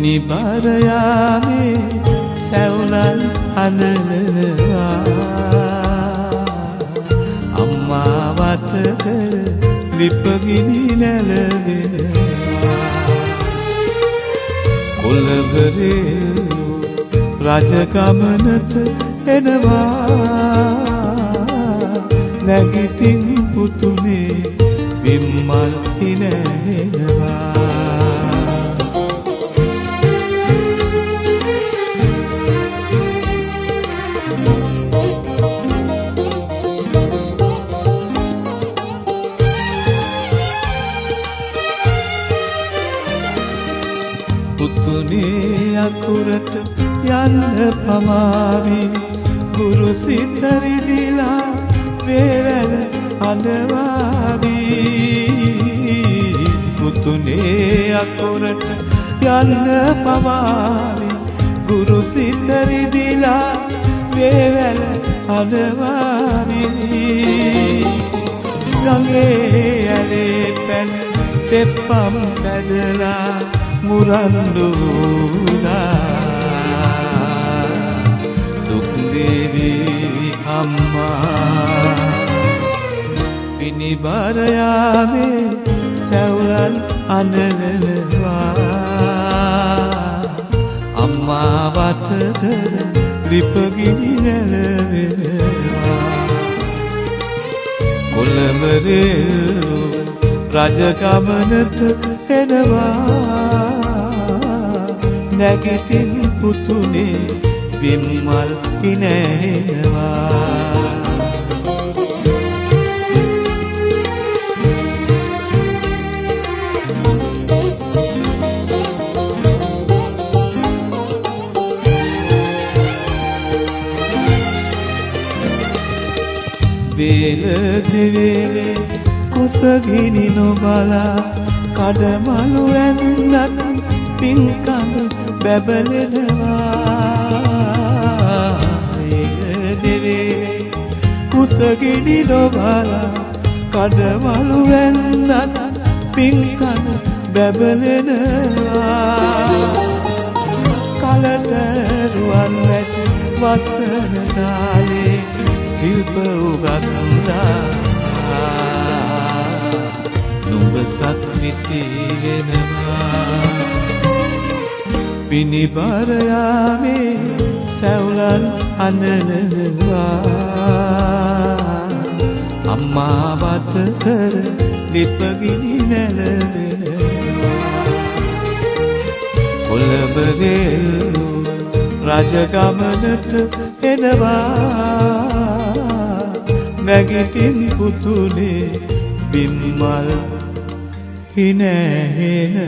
පිනිබර යාමේ සැවුලන් අනලනවා අම්මා වතක ලිපගිනි නැලවෙනවා. කොළඹරේ රජගමනට එනවා. නැගිටින් පුතුනේ විම්මල් හිනහෙනවා පුතුනේ අකුරට යන්න පමාවි. ගුරු සිත රිදිලා වේවැල අඬවාවි පුතුනේ අකුරට යන්න පමාවි. ගුරු සිත රිදිලා වේවැල අඬවාවි ගඟේ ඇලේ පැන තෙප්පම් පැදලා මුරන්දුනා දුක් දේවි අම්මා. පිනිබර යාමේ සැවුලන් අනලනවා. අම්මා වතද ලිපගිනි නැලවෙනවා. කොළඹරේ රජගමනට එනවා. නැගිටින් පුතුනේ විම්මල් ඉනේනවා වේල දෙවේලේ කුසගිනි නොබලා කඩමලු ඇන්නත් පින්කඳ බැබලෙනවා. වේල දෙවේලේ කුසගිනි නොබලා කඩමලු ඇන්නත් පින්කඳ බැබලෙනවා. කලට රුවන් වැටි වසන තාලේ හිල්ප උගත්දා නුඹ සත්මිති වෙනවා. පිනිබර යාමේ සැවුලන් අනනවා අම්මා වත කර ලිපගිනි නැලවෙනවා කොළඹගේ රජගමනට එනවා නැගිටින් පුතුනේ බිම්මල් හිනහෙනවා